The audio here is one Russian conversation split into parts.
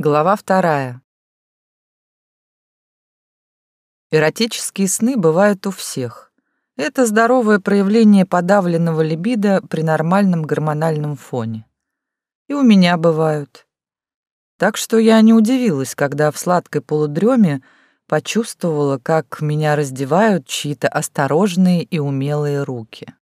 Глава вторая. Эротические сны бывают у всех. Это здоровое проявление подавленного либидо при нормальном гормональном фоне. И у меня бывают. Так что я не удивилась, когда в сладкой полудреме почувствовала, как меня раздевают чьи-то осторожные и умелые руки.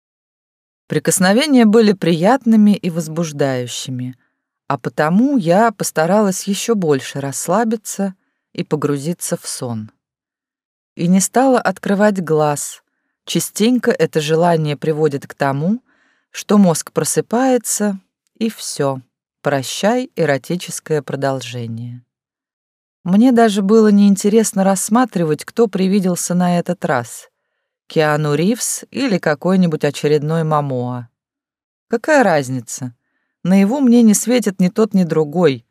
Прикосновения были приятными и возбуждающими — а потому я постаралась еще больше расслабиться и погрузиться в сон. И не стала открывать глаз. Частенько это желание приводит к тому, что мозг просыпается, и все. Прощай эротическое продолжение. Мне даже было неинтересно рассматривать, кто привиделся на этот раз. Киану Ривз или какой-нибудь очередной Мамоа. Какая разница? Наяву мне не светит ни тот, ни другой,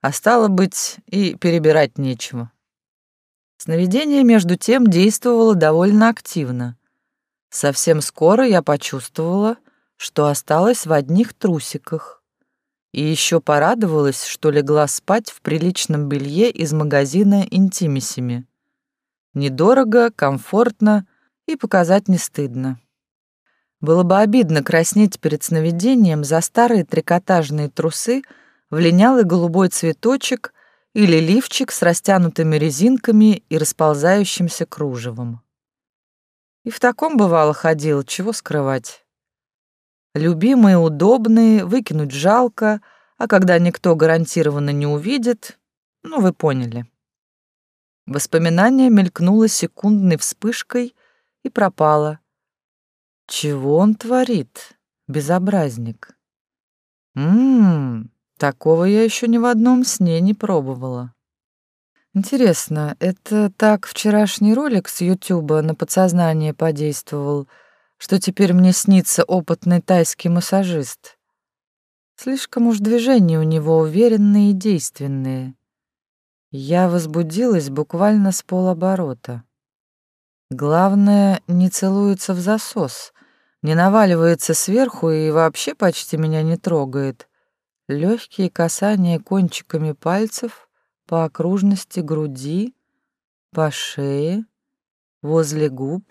а стало быть, и перебирать нечего. Сновидение, между тем, действовало довольно активно. Совсем скоро я почувствовала, что осталась в одних трусиках. И еще порадовалась, что легла спать в приличном белье из магазина «Интимисими». Недорого, комфортно и показать не стыдно. Было бы обидно краснеть перед сновидением за старые трикотажные трусы в голубой цветочек или лифчик с растянутыми резинками и расползающимся кружевом. И в таком бывало ходил, чего скрывать. Любимые, удобные, выкинуть жалко, а когда никто гарантированно не увидит, ну, вы поняли. Воспоминание мелькнуло секундной вспышкой и пропало — чего он творит, безобразник? Ммм, такого я еще ни в одном сне не пробовала. Интересно, это так вчерашний ролик с Ютуба на подсознание подействовал, что теперь мне снится опытный тайский массажист? Слишком уж движения у него уверенные и действенные. Я возбудилась буквально с полоборота. Главное, не целуется в засос, не наваливается сверху и вообще почти меня не трогает. Легкие касания кончиками пальцев по окружности груди, по шее, возле губ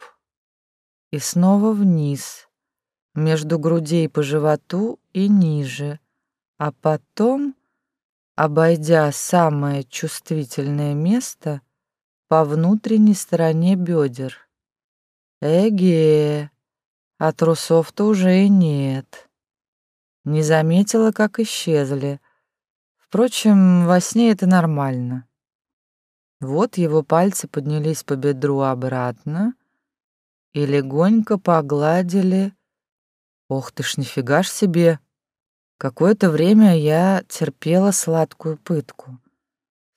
и снова вниз, между грудей по животу и ниже, а потом, обойдя самое чувствительное место, по внутренней стороне бедер. Эге, а трусов-то уже и нет. Не заметила, как исчезли. Впрочем, во сне это нормально. Вот его пальцы поднялись по бедру обратно и легонько погладили. Ох ты ж, нифига ж себе! Какое-то время я терпела сладкую пытку.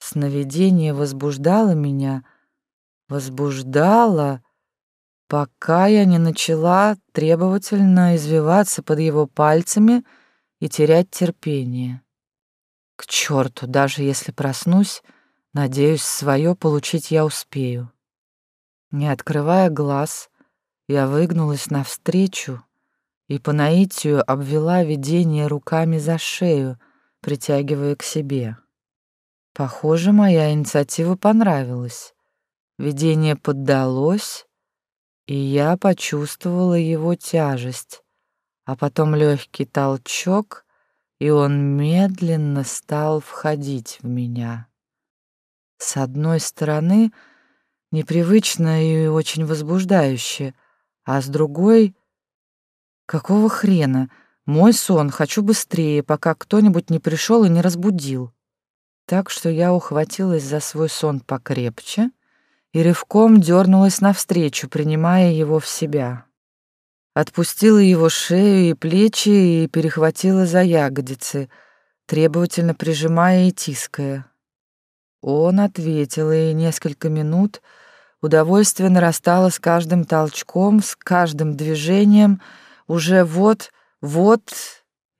Сновидение возбуждало меня, возбуждало, пока я не начала требовательно извиваться под его пальцами и терять терпение. К черту, даже если проснусь, надеюсь, свое получить я успею. Не открывая глаз, я выгнулась навстречу и по наитию обвела видение руками за шею, притягивая к себе. Похоже, моя инициатива понравилась. Видение поддалось, и я почувствовала его тяжесть, а потом легкий толчок, и он медленно стал входить в меня. С одной стороны, непривычно и очень возбуждающе, а с другой — какого хрена? Мой сон, хочу быстрее, пока кто-нибудь не пришел и не разбудил. Так что я ухватилась за свой сон покрепче — и рывком дернулась навстречу, принимая его в себя. Отпустила его шею и плечи и перехватила за ягодицы, требовательно прижимая и тиская. Он ответил, и несколько минут удовольствие нарастало с каждым толчком, с каждым движением. Уже вот, вот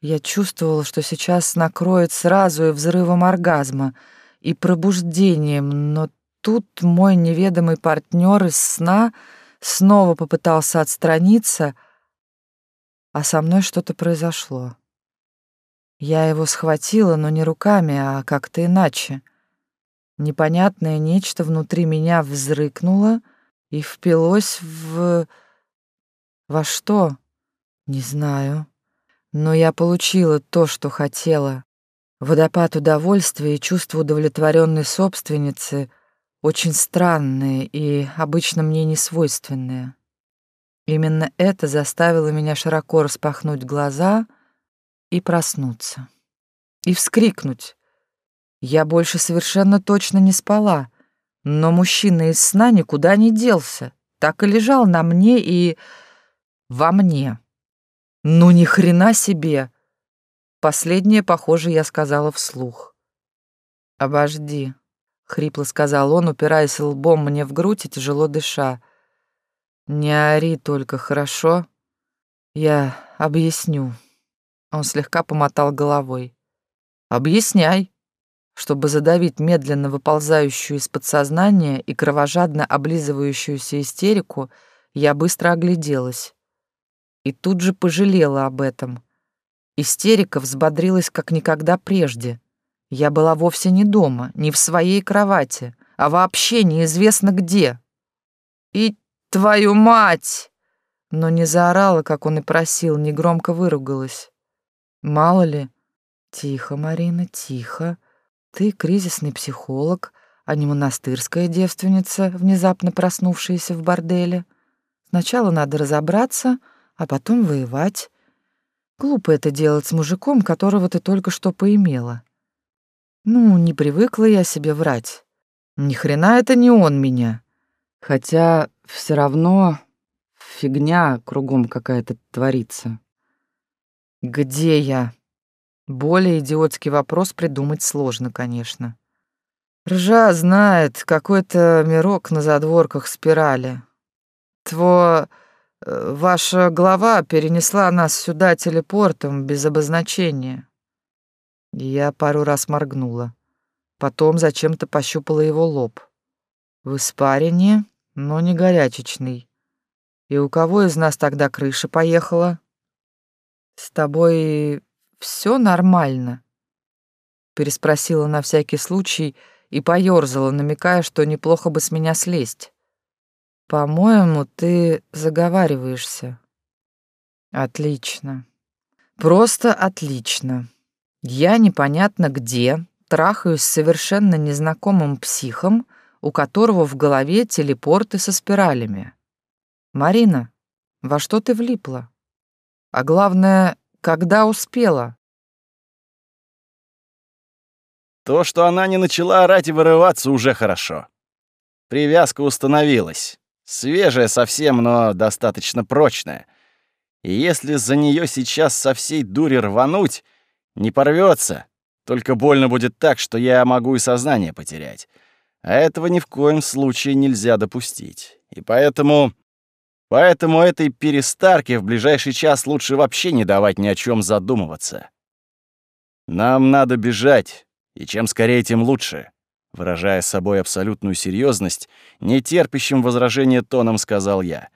я чувствовала, что сейчас накроет сразу и взрывом оргазма, и пробуждением, но тут мой неведомый партнер из сна снова попытался отстраниться, а со мной что-то произошло. Я его схватила, но не руками, а как-то иначе. Непонятное нечто внутри меня взрыкнуло и впилось в... Во что? Не знаю. Но я получила то, что хотела. Водопад удовольствия и чувство удовлетворенной собственницы очень странные и обычно мне не свойственные. Именно это заставило меня широко распахнуть глаза и проснуться. И вскрикнуть. Я больше совершенно точно не спала, но мужчина из сна никуда не делся, так и лежал на мне и... во мне. Ну ни хрена себе! Последнее, похоже, я сказала вслух. «Обожди», — хрипло сказал он, упираясь лбом мне в грудь и тяжело дыша. «Не ори только, хорошо? Я объясню». Он слегка помотал головой. «Объясняй», чтобы задавить медленно выползающую из подсознания и кровожадно облизывающуюся истерику, я быстро огляделась. И тут же пожалела об этом. Истерика взбодрилась как никогда прежде. Я была вовсе не дома, не в своей кровати, а вообще неизвестно где. И Твою мать!» Но не заорала, как он и просил, не громко выругалась. Мало ли. Тихо, Марина, тихо. Ты кризисный психолог, а не монастырская девственница, внезапно проснувшаяся в борделе. Сначала надо разобраться, а потом воевать. Глупо это делать с мужиком, которого ты только что поимела. Ну, не привыкла я себе врать. Ни хрена это не он меня. Хотя все равно фигня кругом какая-то творится. Где я? Более идиотский вопрос придумать сложно, конечно. Ржа знает, какой-то мирок на задворках спирали. Тво... Э, ваша глава перенесла нас сюда телепортом без обозначения. Я пару раз моргнула. Потом зачем-то пощупала его лоб. В испарине но не горячечный. И у кого из нас тогда крыша поехала? С тобой все нормально? Переспросила на всякий случай и поёрзала, намекая, что неплохо бы с меня слезть. По-моему, ты заговариваешься. Отлично. Просто отлично. Я непонятно где трахаюсь с совершенно незнакомым психом, у которого в голове телепорты со спиралями. «Марина, во что ты влипла? А главное, когда успела?» То, что она не начала орать и вырываться, уже хорошо. Привязка установилась. Свежая совсем, но достаточно прочная. И если за нее сейчас со всей дури рвануть, не порвется, только больно будет так, что я могу и сознание потерять. А этого ни в коем случае нельзя допустить. И поэтому... Поэтому этой перестарке в ближайший час лучше вообще не давать ни о чем задумываться. Нам надо бежать, и чем скорее, тем лучше. Выражая собой абсолютную серьезность, нетерпящим возражения тоном сказал я.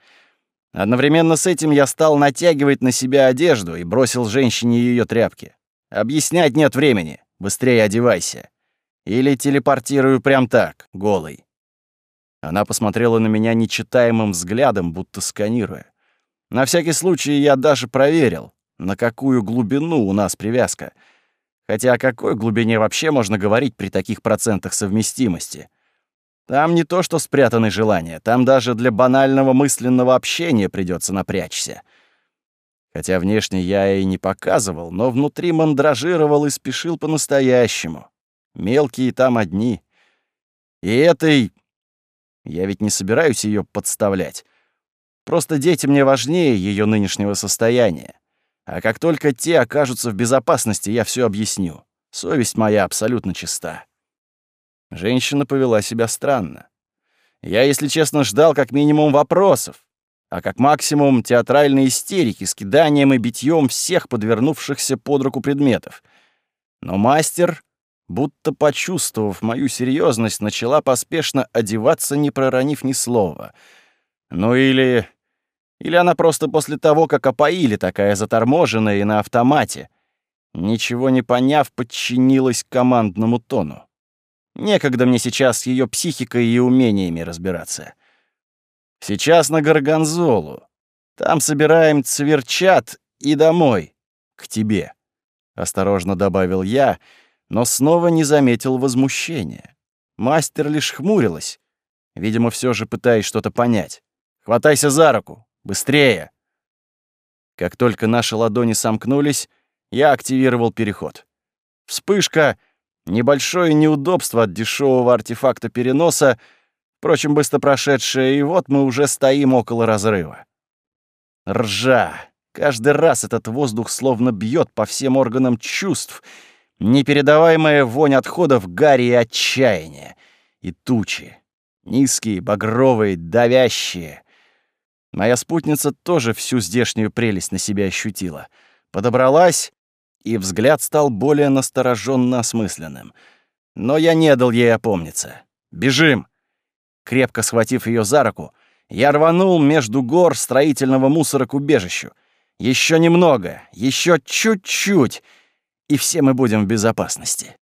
Одновременно с этим я стал натягивать на себя одежду и бросил женщине ее тряпки. Объяснять нет времени. Быстрее одевайся. Или телепортирую прям так, голый?» Она посмотрела на меня нечитаемым взглядом, будто сканируя. На всякий случай я даже проверил, на какую глубину у нас привязка. Хотя о какой глубине вообще можно говорить при таких процентах совместимости? Там не то что спрятаны желания, там даже для банального мысленного общения придется напрячься. Хотя внешне я и не показывал, но внутри мандражировал и спешил по-настоящему. Мелкие там одни. И этой... Я ведь не собираюсь ее подставлять. Просто дети мне важнее ее нынешнего состояния. А как только те окажутся в безопасности, я все объясню. Совесть моя абсолютно чиста. Женщина повела себя странно. Я, если честно, ждал как минимум вопросов, а как максимум театральной истерики с киданием и битьем всех подвернувшихся под руку предметов. Но мастер будто почувствовав мою серьезность, начала поспешно одеваться, не проронив ни слова. Ну или... Или она просто после того, как опоили, такая заторможенная и на автомате. ничего не поняв, подчинилась командному тону. Некогда мне сейчас с ее психикой и умениями разбираться. Сейчас на Горгонзолу. Там собираем цверчат и домой, к тебе. Осторожно добавил я, но снова не заметил возмущения. Мастер лишь хмурилась, видимо, все же пытаясь что-то понять. «Хватайся за руку! Быстрее!» Как только наши ладони сомкнулись, я активировал переход. Вспышка, небольшое неудобство от дешевого артефакта переноса, впрочем, быстро прошедшее, и вот мы уже стоим около разрыва. Ржа. Каждый раз этот воздух словно бьет по всем органам чувств, непередаваемая вонь отходов гари и отчаяния. И тучи. Низкие, багровые, давящие. Моя спутница тоже всю здешнюю прелесть на себя ощутила. Подобралась, и взгляд стал более настороженно осмысленным. Но я не дал ей опомниться. «Бежим!» Крепко схватив ее за руку, я рванул между гор строительного мусора к убежищу. Еще немного, еще чуть-чуть, и все мы будем в безопасности.